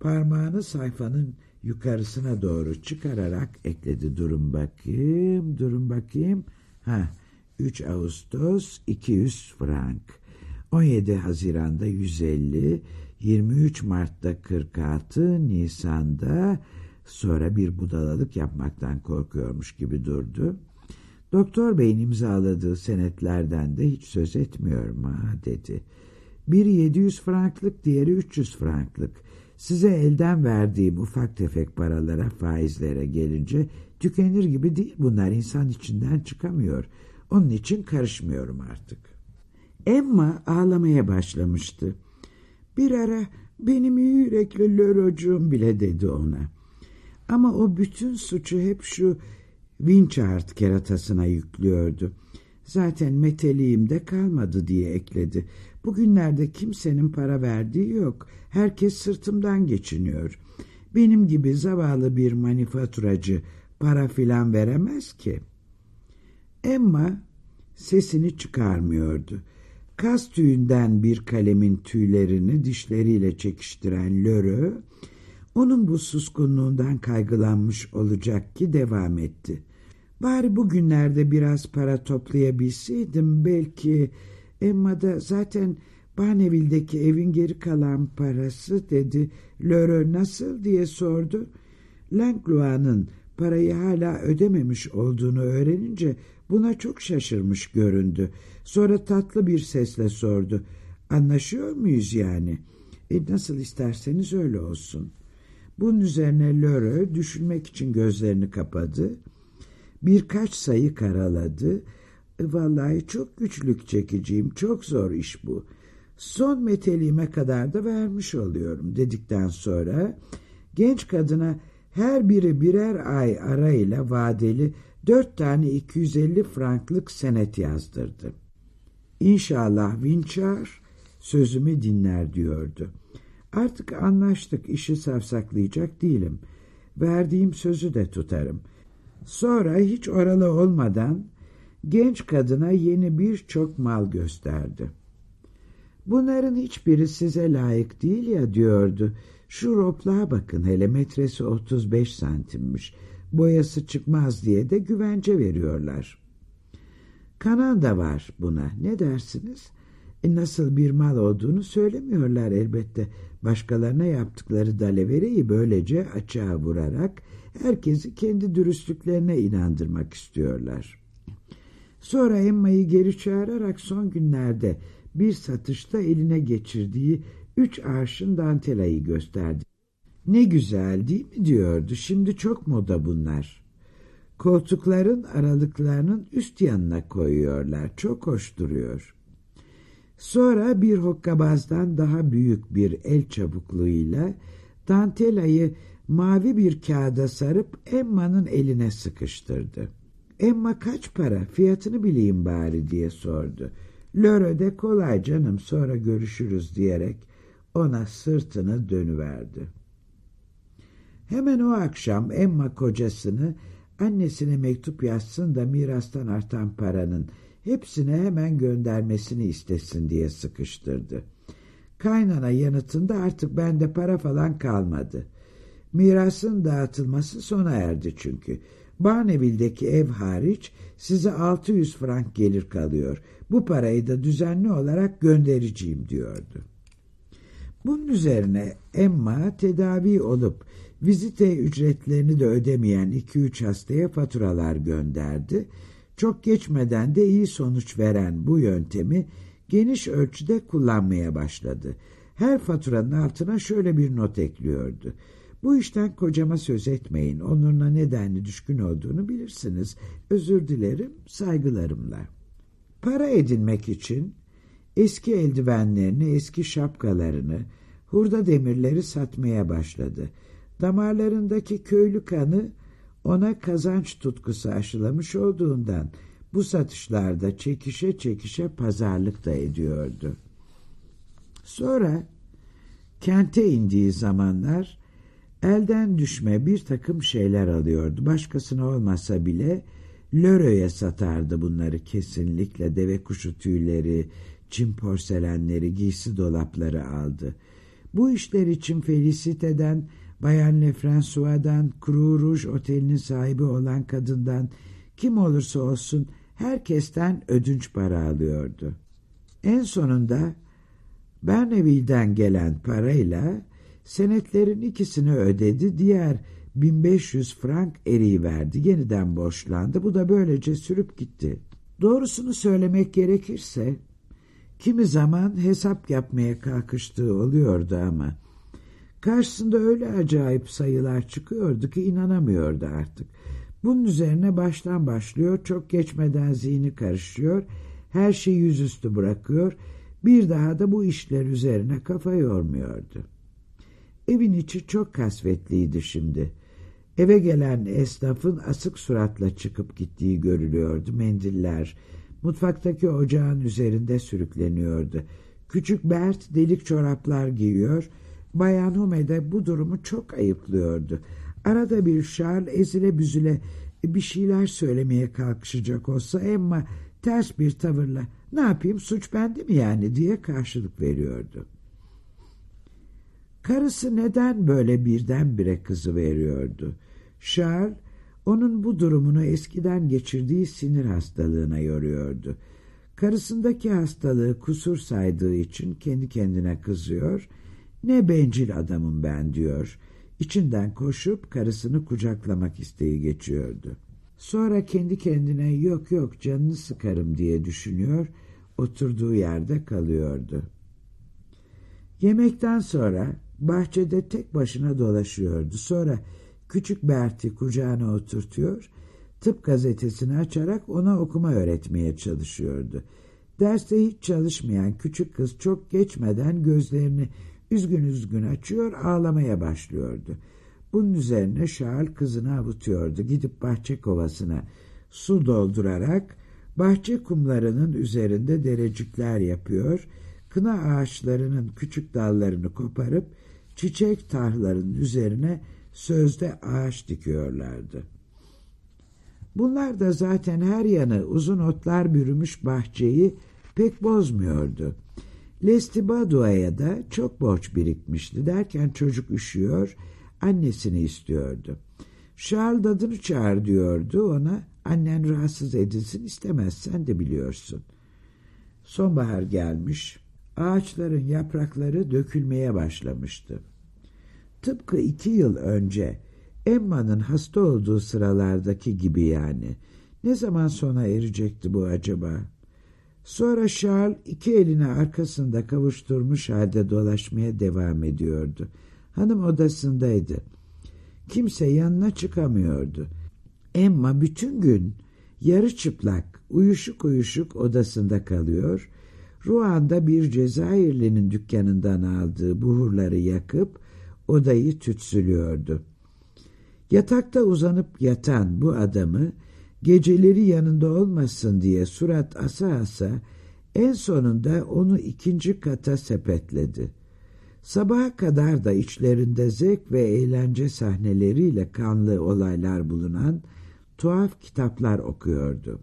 Parmağını sayfanın yukarısına doğru çıkararak ekledi. Durun bakayım, durun bakayım. Ha, 3 Ağustos 200 frank. 17 Haziran'da 150, 23 Mart'ta 46, Nisan'da sonra bir budalalık yapmaktan korkuyormuş gibi durdu. Doktor beyin imzaladığı senetlerden de hiç söz etmiyorum ha dedi. Biri 700 franklık, diğeri 300 franklık. Size elden verdiğim ufak tefek paralara, faizlere gelince tükenir gibi değil bunlar. insan içinden çıkamıyor. Onun için karışmıyorum artık. Emma ağlamaya başlamıştı. Bir ara benim iyi yürekli Lörocum bile dedi ona. Ama o bütün suçu hep şu Winchard keratasına yüklüyordu. Zaten meteliğimde kalmadı diye ekledi. Bugünlerde kimsenin para verdiği yok. Herkes sırtımdan geçiniyor. Benim gibi zavallı bir manifaturacı para filan veremez ki. Emma sesini çıkarmıyordu. Kas tüyünden bir kalemin tüylerini dişleriyle çekiştiren Lörö, onun bu suskunluğundan kaygılanmış olacak ki devam etti. Bari bugünlerde biraz para toplayabilseydim belki Emma da zaten Barneville'deki evin geri kalan parası dedi. Lörö nasıl diye sordu. Langlois'ın parayı hala ödememiş olduğunu öğrenince buna çok şaşırmış göründü. Sonra tatlı bir sesle sordu. Anlaşıyor muyuz yani? E nasıl isterseniz öyle olsun. Bunun üzerine Lörö düşünmek için gözlerini kapadı. Birkaç sayı karaladı. E, vallahi çok güçlük çekeceğim, çok zor iş bu. Son meteliğime kadar da vermiş oluyorum dedikten sonra genç kadına her biri birer ay arayla vadeli dört tane 250 franklık senet yazdırdı. İnşallah Vinçar sözümü dinler diyordu. Artık anlaştık işi savsaklayacak değilim. Verdiğim sözü de tutarım. Sonra hiç oralı olmadan genç kadına yeni birçok mal gösterdi. Bunların hiçbiri size layık değil ya diyordu. Şu ropluğa bakın hele metresi 35 santimmiş. Boyası çıkmaz diye de güvence veriyorlar. Kanan da var buna. Ne dersiniz? E nasıl bir mal olduğunu söylemiyorlar elbette. Başkalarına yaptıkları dalavereyi böylece açığa vurarak herkesi kendi dürüstlüklerine inandırmak istiyorlar. Sonra Emma'yı geri çağırarak son günlerde bir satışta eline geçirdiği üç arşın dantelayı gösterdi. Ne güzel değil mi diyordu. Şimdi çok moda bunlar. Koltukların aralıklarının üst yanına koyuyorlar. Çok hoş duruyor. Sonra bir hokkabazdan daha büyük bir el çabukluğuyla dantelayı mavi bir kağıda sarıp Emma'nın eline sıkıştırdı. Emma kaç para fiyatını bileyim bari diye sordu. Lörö de kolay canım sonra görüşürüz diyerek ona sırtını dönüverdi. Hemen o akşam Emma kocasını annesine mektup yazsın da mirastan artan paranın hepsine hemen göndermesini istesin diye sıkıştırdı. Kaynana yanıtında artık bende para falan kalmadı. Mirasın dağıtılması sona erdi çünkü. Barneville'deki ev hariç size 600 frank gelir kalıyor. Bu parayı da düzenli olarak göndereceğim diyordu. Bunun üzerine Emma tedavi olup vizite ücretlerini de ödemeyen 2-3 hastaya faturalar gönderdi. Çok geçmeden de iyi sonuç veren bu yöntemi geniş ölçüde kullanmaya başladı. Her faturanın altına şöyle bir not ekliyordu. Bu işten kocama söz etmeyin. Onunla nedenli düşkün olduğunu bilirsiniz. Özür dilerim, saygılarımla. Para edinmek için eski eldivenlerini, eski şapkalarını, hurda demirleri satmaya başladı. Damarlarındaki köylü kanı ona kazanç tutkusu aşılamış olduğundan bu satışlarda çekişe çekişe pazarlık da ediyordu. Sonra kente indiği zamanlar elden düşme bir takım şeyler alıyordu. Başkasına olmasa bile Lörö'ye satardı bunları kesinlikle deve kuşu tüyleri, çim porselenleri, giysi dolapları aldı. Bu işler için Felicite'den, Bayan Lefrancois'dan, Cru Rouge otelinin sahibi olan kadından, kim olursa olsun herkesten ödünç para alıyordu. En sonunda Berneville'den gelen parayla senetlerin ikisini ödedi, diğer 1500 frank eriği verdi, yeniden borçlandı. Bu da böylece sürüp gitti. Doğrusunu söylemek gerekirse, kimi zaman hesap yapmaya kalkıştığı oluyordu ama, karşısında öyle acayip sayılar çıkıyordu ki inanamıyordu artık. Bunun üzerine baştan başlıyor, çok geçmeden zihni karışıyor, her şeyi yüzüstü bırakıyor, bir daha da bu işler üzerine kafa yormuyordu. Evin içi çok kasvetliydi şimdi. Eve gelen esnafın asık suratla çıkıp gittiği görülüyordu. Mendiller mutfaktaki ocağın üzerinde sürükleniyordu. Küçük Bert delik çoraplar giyiyor. Bayan Hume de bu durumu çok ayıplıyordu. Arada bir Charles ezile büzüle bir şeyler söylemeye kalkışacak olsa Emma ters bir tavırla ne yapayım suç bende mi yani diye karşılık veriyordu. Karısı neden böyle birdenbire kızı veriyordu? Charles onun bu durumunu eskiden geçirdiği sinir hastalığına yoruyordu. Karısındaki hastalığı kusur saydığı için kendi kendine kızıyor. Ne bencil adamım ben diyor. İçinden koşup karısını kucaklamak isteği geçiyordu. Sonra kendi kendine yok yok canını sıkarım diye düşünüyor, oturduğu yerde kalıyordu. Yemekten sonra bahçede tek başına dolaşıyordu. Sonra küçük Bert'i kucağına oturtuyor, tıp gazetesini açarak ona okuma öğretmeye çalışıyordu. Derste hiç çalışmayan küçük kız çok geçmeden gözlerini üzgün üzgün açıyor, ağlamaya başlıyordu. Bunun üzerine Şahal kızını avutuyordu. Gidip bahçe kovasına su doldurarak bahçe kumlarının üzerinde derecikler yapıyor, kına ağaçlarının küçük dallarını koparıp çiçek tarhlarının üzerine sözde ağaç dikiyorlardı. Bunlar da zaten her yanı uzun otlar bürümüş bahçeyi pek bozmuyordu. Lestibadua'ya da çok borç birikmişti derken çocuk üşüyor, annesini istiyordu. Charles adını çağır diyordu ona, annen rahatsız edilsin istemezsen de biliyorsun. Sonbahar gelmiş, ağaçların yaprakları dökülmeye başlamıştı. Tıpkı iki yıl önce Emma'nın hasta olduğu sıralardaki gibi yani. Ne zaman sona erecekti bu acaba? Sonra Charles iki elini arkasında kavuşturmuş halde dolaşmaya devam ediyordu. Hanım odasındaydı. Kimse yanına çıkamıyordu. Emma bütün gün yarı çıplak, uyuşuk uyuşuk odasında kalıyor. Ruanda bir Cezayirli'nin dükkanından aldığı buhurları yakıp odayı tütsülüyordu. Yatakta uzanıp yatan bu adamı geceleri yanında olmasın diye surat asa asa en sonunda onu ikinci kata sepetledi. Sabaha kadar da içlerinde zevk ve eğlence sahneleriyle kanlı olaylar bulunan tuhaf kitaplar okuyordu.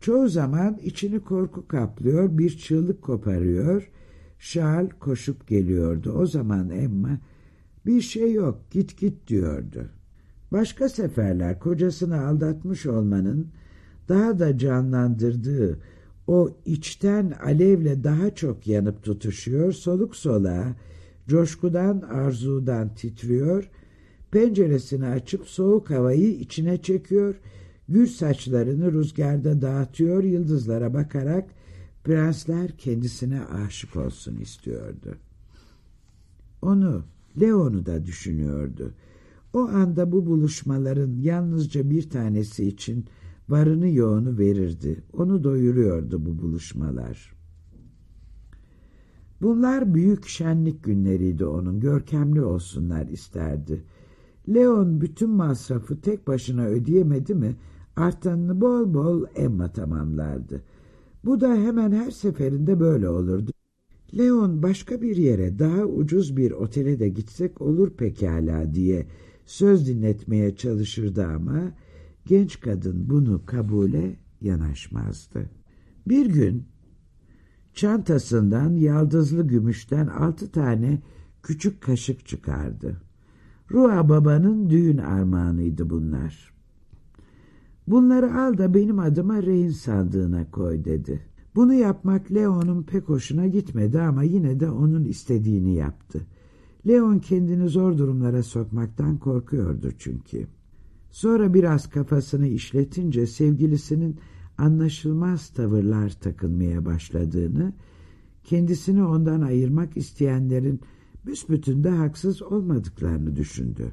Çoğu zaman içini korku kaplıyor, bir çığlık koparıyor. Charles koşup geliyordu. O zaman Emma bir şey yok git git diyordu. Başka seferler kocasını aldatmış olmanın daha da canlandırdığı o içten alevle daha çok yanıp tutuşuyor, soluk soluğa, coşkudan, arzudan titriyor, penceresini açıp soğuk havayı içine çekiyor, gül saçlarını rüzgarda dağıtıyor, yıldızlara bakarak prensler kendisine aşık olsun istiyordu. Onu, Leon'u da düşünüyordu. O anda bu buluşmaların yalnızca bir tanesi için varını yoğunu verirdi. Onu doyuruyordu bu buluşmalar. Bunlar büyük şenlik günleriydi onun. Görkemli olsunlar isterdi. Leon bütün masrafı tek başına ödeyemedi mi artanını bol bol Emma tamamlardı. Bu da hemen her seferinde böyle olurdu. Leon başka bir yere daha ucuz bir otele de gitsek olur pekala diye söz dinletmeye çalışırdı ama genç kadın bunu kabule yanaşmazdı. Bir gün Çantasından yaldızlı gümüşten altı tane küçük kaşık çıkardı. Rua babanın düğün armağanıydı bunlar. Bunları al da benim adıma rehin sandığına koy dedi. Bunu yapmak Leon'un pek hoşuna gitmedi ama yine de onun istediğini yaptı. Leon kendini zor durumlara sokmaktan korkuyordu çünkü. Sonra biraz kafasını işletince sevgilisinin anlaşılmaz tavırlar takınmaya başladığını, kendisini ondan ayırmak isteyenlerin büsbütün de haksız olmadıklarını düşündü.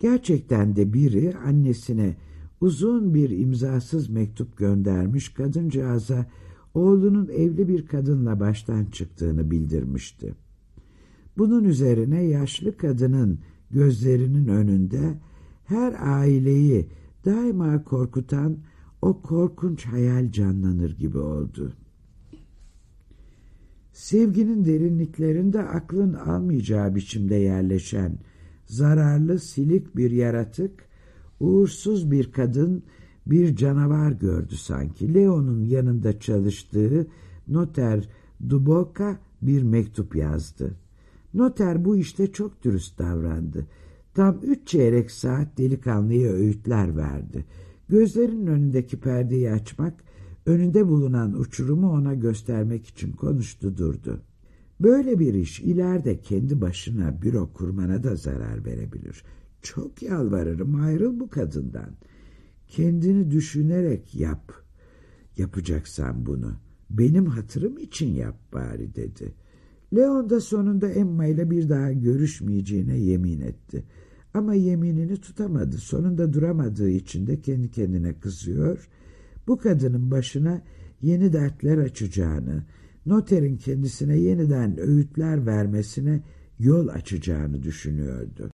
Gerçekten de biri annesine uzun bir imzasız mektup göndermiş kadıncağıza oğlunun evli bir kadınla baştan çıktığını bildirmişti. Bunun üzerine yaşlı kadının gözlerinin önünde her aileyi daima korkutan o korkunç hayal canlanır gibi oldu. Sevginin derinliklerinde aklın almayacağı biçimde yerleşen zararlı silik bir yaratık, uğursuz bir kadın, bir canavar gördü sanki. Leo'nun yanında çalıştığı noter Duboka bir mektup yazdı. Noter bu işte çok dürüst davrandı. Tam üç çeyrek saat delikanlıya öğütler verdi. Gözlerinin önündeki perdeyi açmak, önünde bulunan uçurumu ona göstermek için konuştu durdu. Böyle bir iş ileride kendi başına büro kurmana da zarar verebilir. Çok yalvarırım ayrıl bu kadından. Kendini düşünerek yap. Yapacaksan bunu. Benim hatırım için yap bari dedi. Leon da sonunda Emma ile bir daha görüşmeyeceğine yemin etti. Ama yeminini tutamadı. Sonunda duramadığı için de kendi kendine kızıyor. Bu kadının başına yeni dertler açacağını, noterin kendisine yeniden öğütler vermesine yol açacağını düşünüyordu.